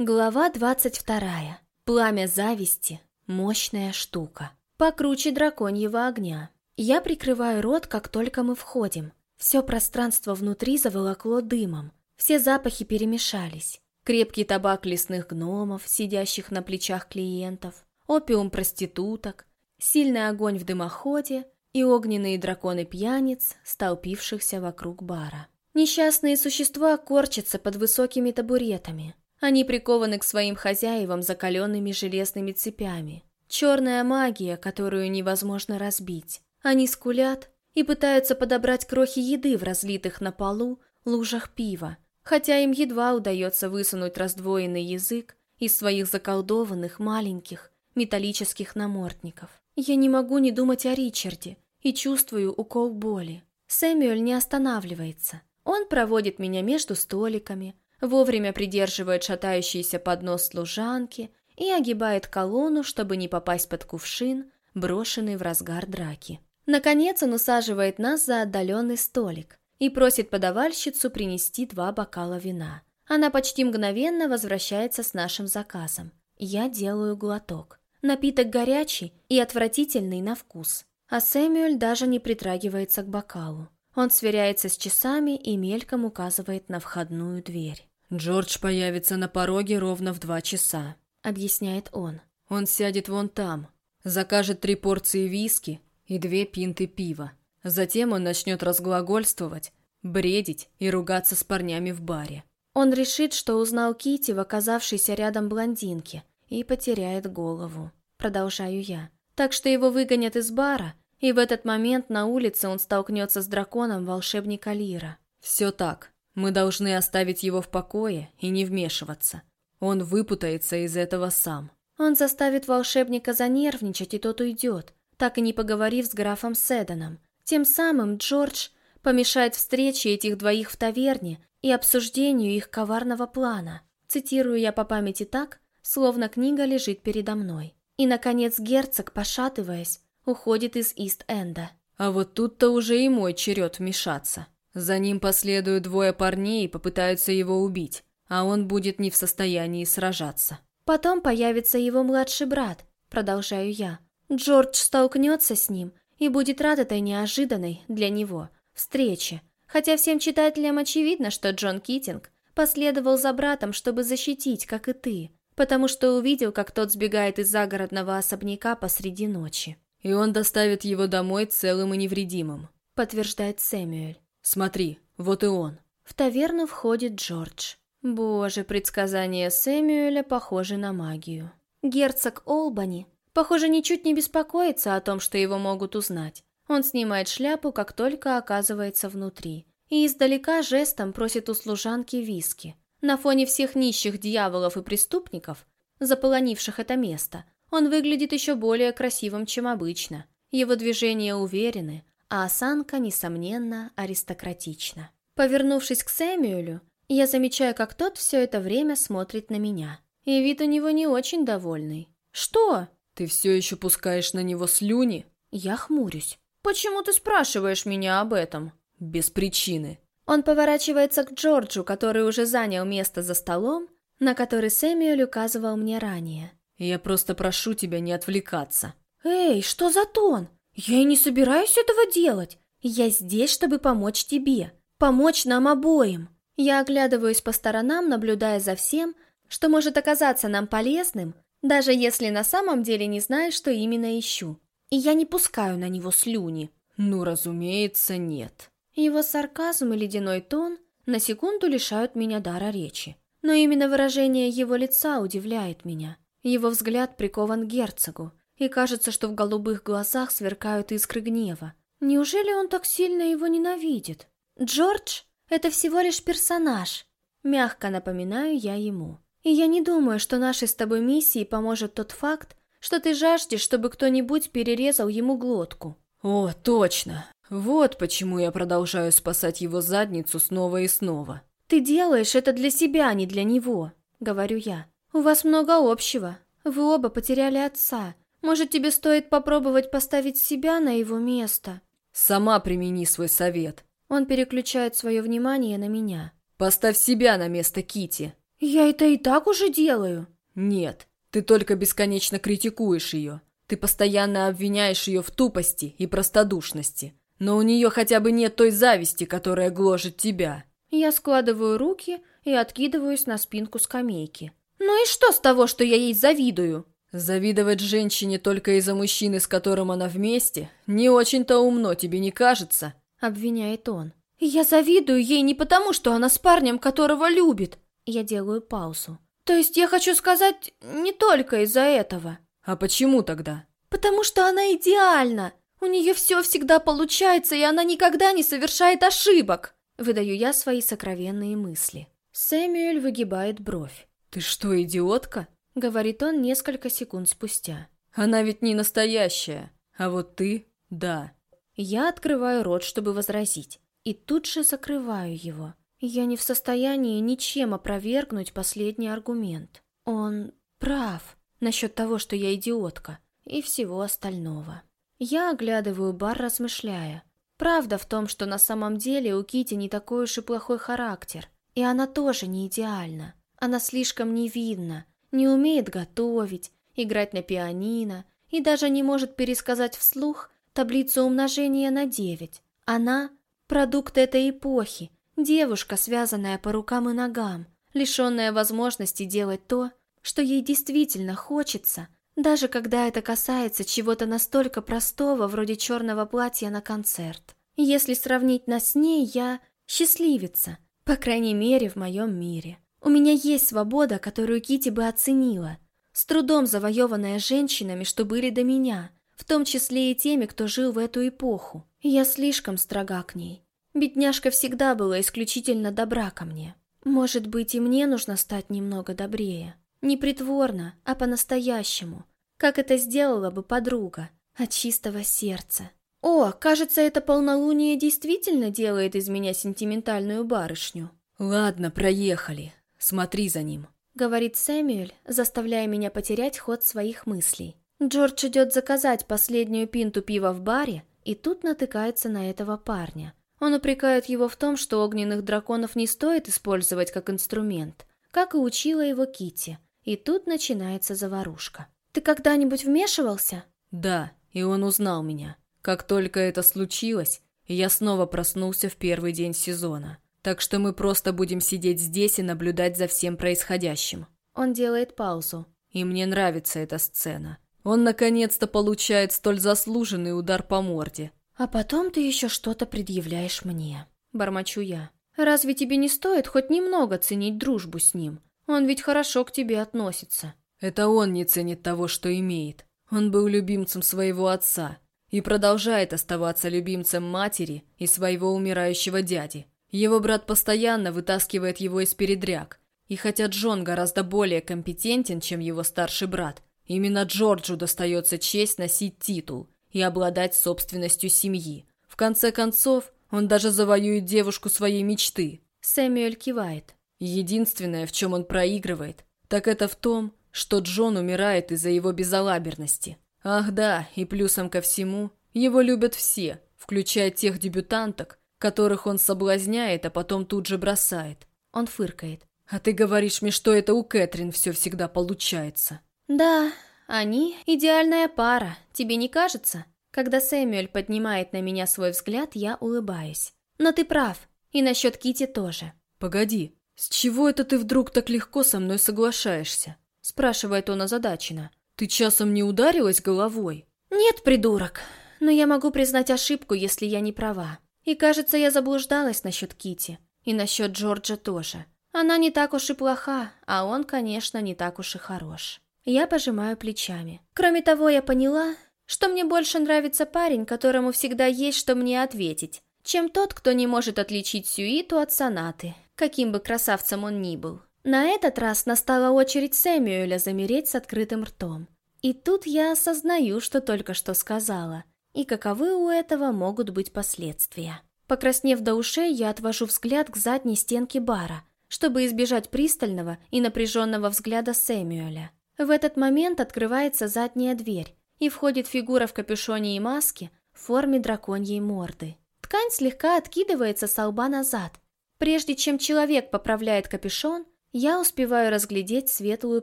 Глава двадцать вторая. Пламя зависти. Мощная штука. Покруче драконьего огня. Я прикрываю рот, как только мы входим. Все пространство внутри заволокло дымом. Все запахи перемешались. Крепкий табак лесных гномов, сидящих на плечах клиентов, опиум проституток, сильный огонь в дымоходе и огненные драконы пьяниц, столпившихся вокруг бара. Несчастные существа корчатся под высокими табуретами, они прикованы к своим хозяевам закаленными железными цепями. Черная магия, которую невозможно разбить. Они скулят и пытаются подобрать крохи еды в разлитых на полу лужах пива, хотя им едва удается высунуть раздвоенный язык из своих заколдованных маленьких металлических намордников. Я не могу не думать о Ричарде и чувствую укол боли. Сэмюэль не останавливается. Он проводит меня между столиками, вовремя придерживает шатающийся поднос служанки и огибает колонну, чтобы не попасть под кувшин, брошенный в разгар драки. Наконец он усаживает нас за отдаленный столик и просит подавальщицу принести два бокала вина. Она почти мгновенно возвращается с нашим заказом. Я делаю глоток. Напиток горячий и отвратительный на вкус. А Сэмюэль даже не притрагивается к бокалу. Он сверяется с часами и мельком указывает на входную дверь. «Джордж появится на пороге ровно в два часа», — объясняет он. «Он сядет вон там, закажет три порции виски и две пинты пива. Затем он начнет разглагольствовать, бредить и ругаться с парнями в баре. Он решит, что узнал Кити в оказавшейся рядом блондинке и потеряет голову. Продолжаю я. Так что его выгонят из бара, и в этот момент на улице он столкнется с драконом волшебника Лира. Все так. Мы должны оставить его в покое и не вмешиваться. Он выпутается из этого сам. Он заставит волшебника занервничать, и тот уйдет, так и не поговорив с графом Седаном. Тем самым Джордж помешает встрече этих двоих в таверне и обсуждению их коварного плана. Цитирую я по памяти так, словно книга лежит передо мной. И, наконец, герцог, пошатываясь, уходит из Ист-Энда. А вот тут-то уже и мой черед вмешаться. За ним последуют двое парней и попытаются его убить, а он будет не в состоянии сражаться. Потом появится его младший брат, продолжаю я. Джордж столкнется с ним и будет рад этой неожиданной для него встрече. Хотя всем читателям очевидно, что Джон Китинг последовал за братом, чтобы защитить, как и ты, потому что увидел, как тот сбегает из загородного особняка посреди ночи. «И он доставит его домой целым и невредимым», — подтверждает Сэмюэль. Смотри, вот и он. В таверну входит Джордж. Боже, предсказания Сэмюэля похожи на магию. Герцог Олбани, похоже, ничуть не беспокоится о том, что его могут узнать. Он снимает шляпу, как только оказывается внутри, и издалека жестом просит у служанки виски. На фоне всех нищих дьяволов и преступников, заполонивших это место, он выглядит еще более красивым, чем обычно. Его движения уверены, а осанка, несомненно, аристократична. Повернувшись к Сэмюэлю, я замечаю, как тот все это время смотрит на меня. И вид у него не очень довольный. «Что?» «Ты все еще пускаешь на него слюни?» Я хмурюсь. «Почему ты спрашиваешь меня об этом?» «Без причины». Он поворачивается к Джорджу, который уже занял место за столом, на который Сэмюэль указывал мне ранее. «Я просто прошу тебя не отвлекаться». «Эй, что за тон? «Я и не собираюсь этого делать. Я здесь, чтобы помочь тебе. Помочь нам обоим». Я оглядываюсь по сторонам, наблюдая за всем, что может оказаться нам полезным, даже если на самом деле не знаю, что именно ищу. И я не пускаю на него слюни. Ну, разумеется, нет. Его сарказм и ледяной тон на секунду лишают меня дара речи. Но именно выражение его лица удивляет меня. Его взгляд прикован к герцогу, и кажется, что в голубых глазах сверкают искры гнева. Неужели он так сильно его ненавидит? Джордж — это всего лишь персонаж. Мягко напоминаю я ему. И я не думаю, что нашей с тобой миссии поможет тот факт, что ты жаждешь, чтобы кто-нибудь перерезал ему глотку. О, точно. Вот почему я продолжаю спасать его задницу снова и снова. Ты делаешь это для себя, а не для него, говорю я. У вас много общего. Вы оба потеряли отца, может, тебе стоит попробовать поставить себя на его место?» «Сама примени свой совет». Он переключает свое внимание на меня. «Поставь себя на место Кити. Я это и так уже делаю. Нет, ты только бесконечно критикуешь ее. Ты постоянно обвиняешь ее в тупости и простодушности. Но у нее хотя бы нет той зависти, которая гложет тебя. Я складываю руки и откидываюсь на спинку скамейки. Ну и что с того, что я ей завидую? Завидовать женщине только из-за мужчины, с которым она вместе, не очень-то умно, тебе не кажется? Обвиняет он. Я завидую ей не потому, что она с парнем, которого любит. Я делаю паузу. То есть я хочу сказать, не только из-за этого. А почему тогда? Потому что она идеальна. У нее все всегда получается, и она никогда не совершает ошибок. Выдаю я свои сокровенные мысли. Сэмюэль выгибает бровь. «Ты что, идиотка?» — говорит он несколько секунд спустя. «Она ведь не настоящая, а вот ты — да». Я открываю рот, чтобы возразить, и тут же закрываю его. Я не в состоянии ничем опровергнуть последний аргумент. Он прав насчет того, что я идиотка, и всего остального. Я оглядываю бар, размышляя. Правда в том, что на самом деле у Кити не такой уж и плохой характер, и она тоже не идеальна. Она слишком невинна, не умеет готовить, играть на пианино и даже не может пересказать вслух таблицу умножения на девять. Она – продукт этой эпохи, девушка, связанная по рукам и ногам, лишенная возможности делать то, что ей действительно хочется, даже когда это касается чего-то настолько простого, вроде черного платья на концерт. Если сравнить нас с ней, я счастливица, по крайней мере, в моем мире. У меня есть свобода, которую Кити бы оценила, с трудом завоеванная женщинами, что были до меня, в том числе и теми, кто жил в эту эпоху. Я слишком строга к ней. Бедняжка всегда была исключительно добра ко мне. Может быть, и мне нужно стать немного добрее. Не притворно, а по-настоящему, как это сделала бы подруга, от чистого сердца. О, кажется, это полнолуние действительно делает из меня сентиментальную барышню. Ладно, проехали. Смотри за ним», — говорит Сэмюэль, заставляя меня потерять ход своих мыслей. Джордж идет заказать последнюю пинту пива в баре, и тут натыкается на этого парня. Он упрекает его в том, что огненных драконов не стоит использовать как инструмент, как и учила его Кити. И тут начинается заварушка. «Ты когда-нибудь вмешивался?» «Да, и он узнал меня. Как только это случилось, я снова проснулся в первый день сезона. Так что мы просто будем сидеть здесь и наблюдать за всем происходящим. Он делает паузу. И мне нравится эта сцена. Он наконец-то получает столь заслуженный удар по морде. А потом ты еще что-то предъявляешь мне. Бормочу я. Разве тебе не стоит хоть немного ценить дружбу с ним? Он ведь хорошо к тебе относится. Это он не ценит того, что имеет. Он был любимцем своего отца и продолжает оставаться любимцем матери и своего умирающего дяди. Его брат постоянно вытаскивает его из передряг. И хотя Джон гораздо более компетентен, чем его старший брат, именно Джорджу достается честь носить титул и обладать собственностью семьи. В конце концов, он даже завоюет девушку своей мечты. Сэмюэль кивает. Единственное, в чем он проигрывает, так это в том, что Джон умирает из-за его безалаберности. Ах да, и плюсом ко всему, его любят все, включая тех дебютанток, которых он соблазняет, а потом тут же бросает. Он фыркает. А ты говоришь мне, что это у Кэтрин все всегда получается. Да, они идеальная пара, тебе не кажется? Когда Сэмюэль поднимает на меня свой взгляд, я улыбаюсь. Но ты прав, и насчет Кити тоже. Погоди, с чего это ты вдруг так легко со мной соглашаешься? Спрашивает он озадаченно. Ты часом не ударилась головой? Нет, придурок, но я могу признать ошибку, если я не права. И кажется, я заблуждалась насчет Кити и насчет Джорджа тоже. Она не так уж и плоха, а он, конечно, не так уж и хорош. Я пожимаю плечами. Кроме того, я поняла, что мне больше нравится парень, которому всегда есть что мне ответить, чем тот, кто не может отличить сюиту от сонаты, каким бы красавцем он ни был. На этот раз настала очередь Сэмюэля замереть с открытым ртом. И тут я осознаю, что только что сказала – и каковы у этого могут быть последствия. Покраснев до ушей, я отвожу взгляд к задней стенке бара, чтобы избежать пристального и напряженного взгляда Сэмюэля. В этот момент открывается задняя дверь, и входит фигура в капюшоне и маске в форме драконьей морды. Ткань слегка откидывается со лба назад. Прежде чем человек поправляет капюшон, Я успеваю разглядеть светлую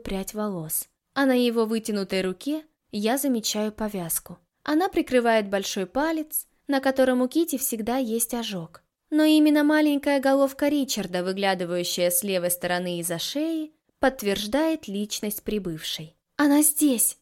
прядь волос, а на его вытянутой руке я замечаю повязку. Она прикрывает большой палец, на котором у Кити всегда есть ожог. Но именно маленькая головка Ричарда, выглядывающая с левой стороны из-за шеи, подтверждает личность прибывшей. «Она здесь!»